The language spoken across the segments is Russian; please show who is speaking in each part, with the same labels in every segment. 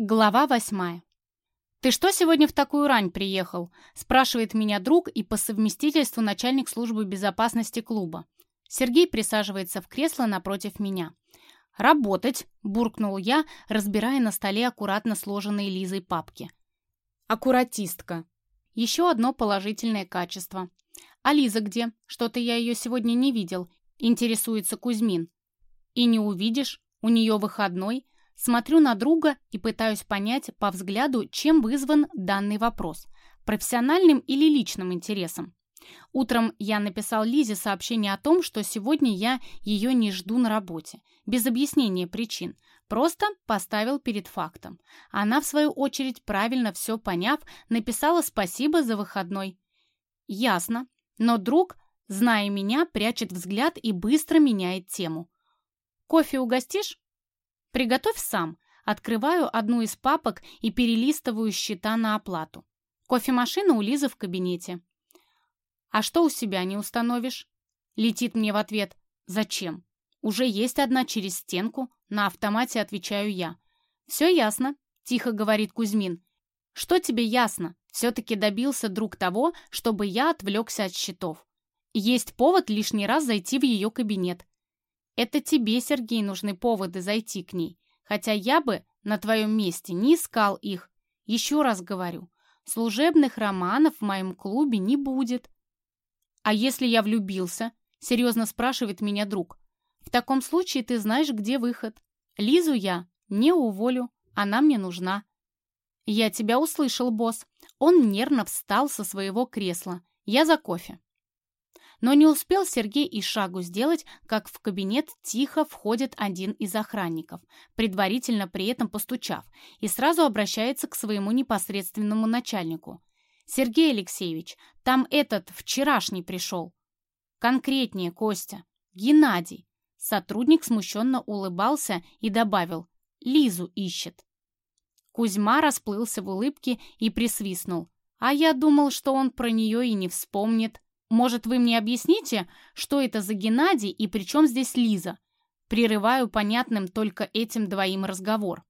Speaker 1: Глава восьмая. «Ты что сегодня в такую рань приехал?» – спрашивает меня друг и по совместительству начальник службы безопасности клуба. Сергей присаживается в кресло напротив меня. «Работать!» – буркнул я, разбирая на столе аккуратно сложенные Лизой папки. «Аккуратистка!» Еще одно положительное качество. «А Лиза где? Что-то я ее сегодня не видел», – интересуется Кузьмин. «И не увидишь, у нее выходной», – Смотрю на друга и пытаюсь понять по взгляду, чем вызван данный вопрос – профессиональным или личным интересом. Утром я написал Лизе сообщение о том, что сегодня я ее не жду на работе, без объяснения причин, просто поставил перед фактом. Она, в свою очередь, правильно все поняв, написала спасибо за выходной. Ясно, но друг, зная меня, прячет взгляд и быстро меняет тему. «Кофе угостишь?» Приготовь сам. Открываю одну из папок и перелистываю счета на оплату. Кофемашина у Лизы в кабинете. А что у себя не установишь? Летит мне в ответ. Зачем? Уже есть одна через стенку. На автомате отвечаю я. Все ясно, тихо говорит Кузьмин. Что тебе ясно? Все-таки добился друг того, чтобы я отвлекся от счетов. Есть повод лишний раз зайти в ее кабинет. Это тебе, Сергей, нужны поводы зайти к ней. Хотя я бы на твоем месте не искал их. Еще раз говорю, служебных романов в моем клубе не будет. А если я влюбился? Серьезно спрашивает меня друг. В таком случае ты знаешь, где выход. Лизу я не уволю, она мне нужна. Я тебя услышал, босс. Он нервно встал со своего кресла. Я за кофе. Но не успел Сергей и шагу сделать, как в кабинет тихо входит один из охранников, предварительно при этом постучав, и сразу обращается к своему непосредственному начальнику. «Сергей Алексеевич, там этот вчерашний пришел». «Конкретнее, Костя. Геннадий». Сотрудник смущенно улыбался и добавил «Лизу ищет». Кузьма расплылся в улыбке и присвистнул. «А я думал, что он про нее и не вспомнит». Может, вы мне объясните, что это за Геннадий и при чем здесь Лиза? Прерываю понятным только этим двоим разговор.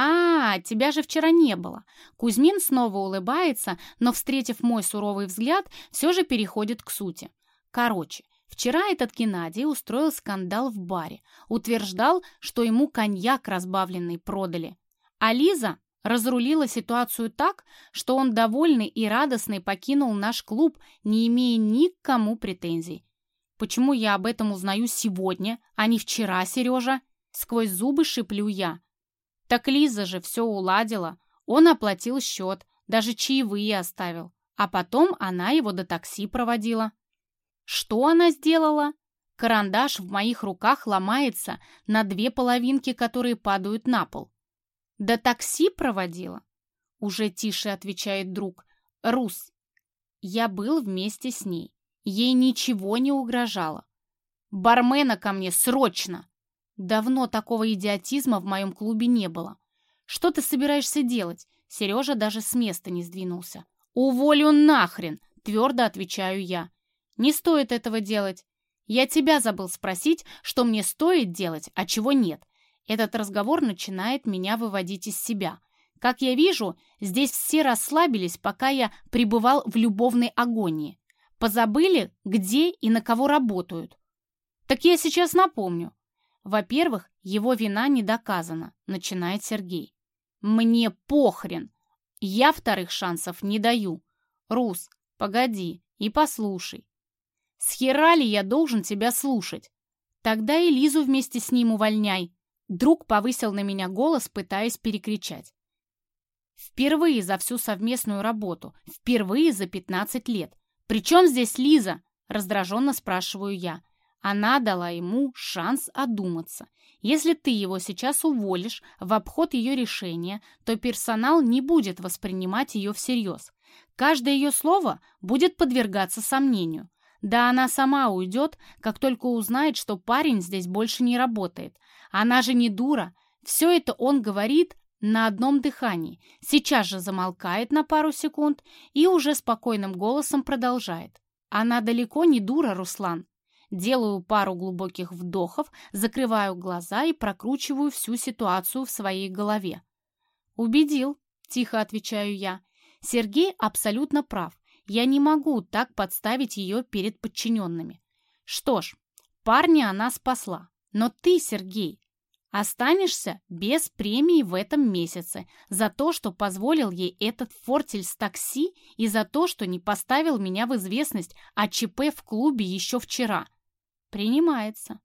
Speaker 1: «А, тебя же вчера не было». Кузьмин снова улыбается, но, встретив мой суровый взгляд, все же переходит к сути. Короче, вчера этот Геннадий устроил скандал в баре, утверждал, что ему коньяк разбавленный продали. А Лиза разрулила ситуацию так, что он довольный и радостный покинул наш клуб, не имея ни к кому претензий. Почему я об этом узнаю сегодня, а не вчера, Сережа? Сквозь зубы шиплю я. Так Лиза же все уладила. Он оплатил счет, даже чаевые оставил. А потом она его до такси проводила. Что она сделала? Карандаш в моих руках ломается на две половинки, которые падают на пол. «Да такси проводила?» Уже тише отвечает друг. «Рус, я был вместе с ней. Ей ничего не угрожало. Бармена ко мне срочно!» Давно такого идиотизма в моем клубе не было. «Что ты собираешься делать?» Сережа даже с места не сдвинулся. «Уволю нахрен!» — твердо отвечаю я. «Не стоит этого делать. Я тебя забыл спросить, что мне стоит делать, а чего нет. Этот разговор начинает меня выводить из себя. Как я вижу, здесь все расслабились, пока я пребывал в любовной агонии. Позабыли, где и на кого работают. Так я сейчас напомню. Во-первых, его вина не доказана, начинает Сергей. Мне похрен. Я вторых шансов не даю. Рус, погоди и послушай. С хера ли я должен тебя слушать? Тогда и Лизу вместе с ним увольняй. Друг повысил на меня голос, пытаясь перекричать. Впервые за всю совместную работу, впервые за 15 лет. «Причем здесь Лиза?» – раздраженно спрашиваю я. Она дала ему шанс одуматься. Если ты его сейчас уволишь в обход ее решения, то персонал не будет воспринимать ее всерьез. Каждое ее слово будет подвергаться сомнению. Да она сама уйдет, как только узнает, что парень здесь больше не работает. Она же не дура. Все это он говорит на одном дыхании. Сейчас же замолкает на пару секунд и уже спокойным голосом продолжает. Она далеко не дура, Руслан. Делаю пару глубоких вдохов, закрываю глаза и прокручиваю всю ситуацию в своей голове. «Убедил», — тихо отвечаю я. «Сергей абсолютно прав. Я не могу так подставить ее перед подчиненными. Что ж, парня она спасла. Но ты, Сергей, останешься без премии в этом месяце за то, что позволил ей этот фортель с такси и за то, что не поставил меня в известность о ЧП в клубе еще вчера. Принимается.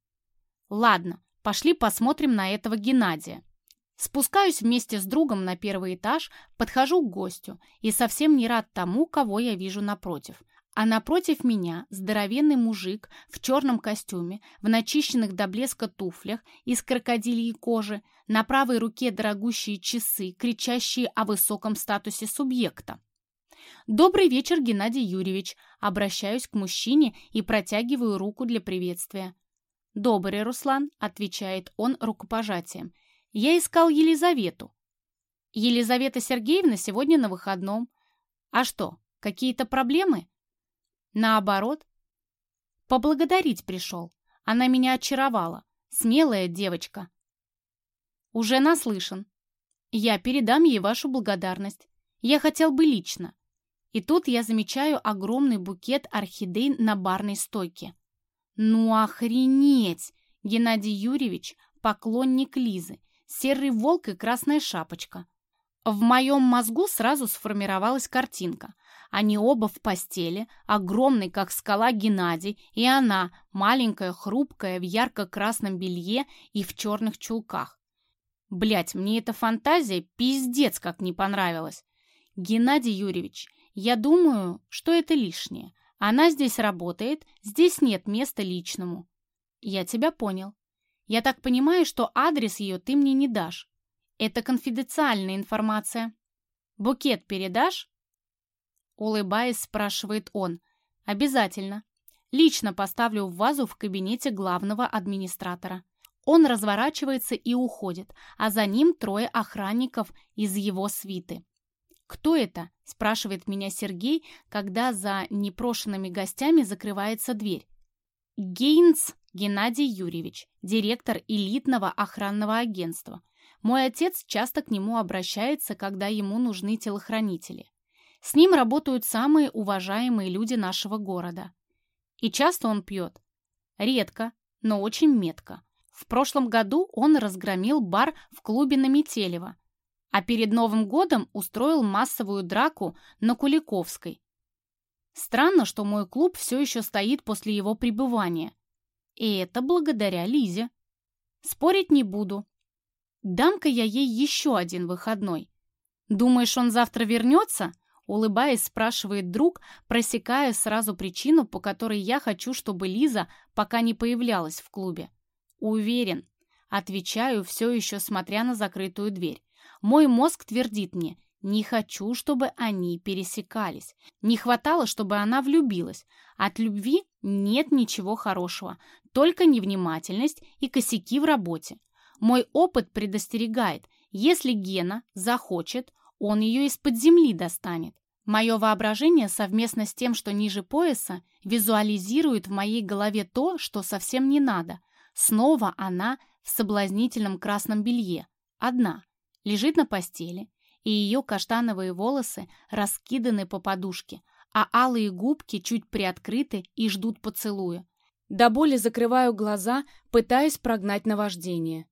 Speaker 1: Ладно, пошли посмотрим на этого Геннадия. Спускаюсь вместе с другом на первый этаж, подхожу к гостю и совсем не рад тому, кого я вижу напротив. А напротив меня здоровенный мужик в черном костюме, в начищенных до блеска туфлях из крокодильей кожи, на правой руке дорогущие часы, кричащие о высоком статусе субъекта. «Добрый вечер, Геннадий Юрьевич!» Обращаюсь к мужчине и протягиваю руку для приветствия. «Добрый, Руслан», — отвечает он рукопожатием. «Я искал Елизавету». «Елизавета Сергеевна сегодня на выходном». «А что, какие-то проблемы?» «Наоборот». «Поблагодарить пришел. Она меня очаровала. Смелая девочка». «Уже наслышан. Я передам ей вашу благодарность. Я хотел бы лично». И тут я замечаю огромный букет орхидей на барной стойке. Ну охренеть! Геннадий Юрьевич – поклонник Лизы, серый волк и красная шапочка. В моем мозгу сразу сформировалась картинка. Они оба в постели, огромный, как скала Геннадий, и она, маленькая, хрупкая, в ярко-красном белье и в черных чулках. Блять, мне эта фантазия пиздец как не понравилась. Геннадий Юрьевич, я думаю, что это лишнее. Она здесь работает, здесь нет места личному. Я тебя понял. Я так понимаю, что адрес ее ты мне не дашь. Это конфиденциальная информация. Букет передашь? Улыбаясь, спрашивает он. Обязательно. Лично поставлю в вазу в кабинете главного администратора. Он разворачивается и уходит, а за ним трое охранников из его свиты. «Кто это?» – спрашивает меня Сергей, когда за непрошенными гостями закрывается дверь. Гейнс Геннадий Юрьевич, директор элитного охранного агентства. Мой отец часто к нему обращается, когда ему нужны телохранители. С ним работают самые уважаемые люди нашего города. И часто он пьет. Редко, но очень метко. В прошлом году он разгромил бар в клубе на Метелево, а перед Новым годом устроил массовую драку на Куликовской. Странно, что мой клуб все еще стоит после его пребывания. И это благодаря Лизе. Спорить не буду. Дам-ка я ей еще один выходной. Думаешь, он завтра вернется? Улыбаясь, спрашивает друг, просекая сразу причину, по которой я хочу, чтобы Лиза пока не появлялась в клубе. Уверен. Отвечаю, все еще смотря на закрытую дверь. Мой мозг твердит мне, не хочу, чтобы они пересекались. Не хватало, чтобы она влюбилась. От любви нет ничего хорошего, только невнимательность и косяки в работе. Мой опыт предостерегает, если Гена захочет, он ее из-под земли достанет. Мое воображение совместно с тем, что ниже пояса, визуализирует в моей голове то, что совсем не надо. Снова она в соблазнительном красном белье. Одна лежит на постели, и ее каштановые волосы раскиданы по подушке, а алые губки чуть приоткрыты и ждут поцелуя. До боли закрываю глаза, пытаясь прогнать наваждение.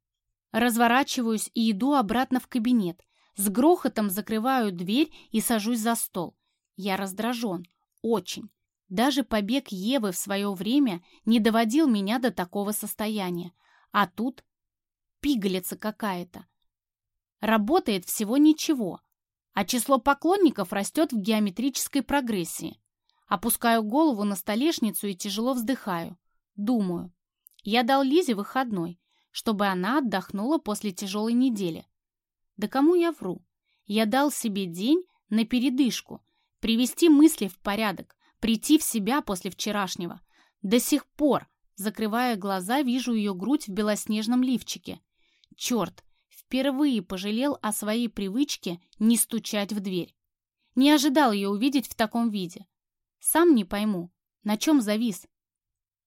Speaker 1: Разворачиваюсь и иду обратно в кабинет. С грохотом закрываю дверь и сажусь за стол. Я раздражен. Очень. Даже побег Евы в свое время не доводил меня до такого состояния. А тут пигалица какая-то. Работает всего ничего, а число поклонников растет в геометрической прогрессии. Опускаю голову на столешницу и тяжело вздыхаю. Думаю, я дал Лизе выходной, чтобы она отдохнула после тяжелой недели. Да кому я вру? Я дал себе день на передышку, привести мысли в порядок, прийти в себя после вчерашнего. До сих пор, закрывая глаза, вижу ее грудь в белоснежном лифчике. Черт, впервые пожалел о своей привычке не стучать в дверь. Не ожидал ее увидеть в таком виде. Сам не пойму, на чем завис.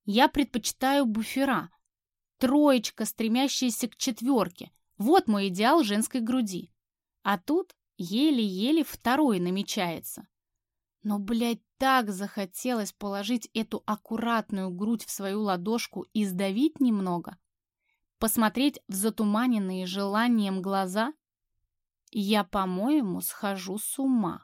Speaker 1: Я предпочитаю буфера. Троечка, стремящаяся к четверке. Вот мой идеал женской груди. А тут еле-еле второй намечается. Но, блядь, так захотелось положить эту аккуратную грудь в свою ладошку и сдавить немного. Посмотреть в затуманенные желанием глаза. Я, по-моему, схожу с ума.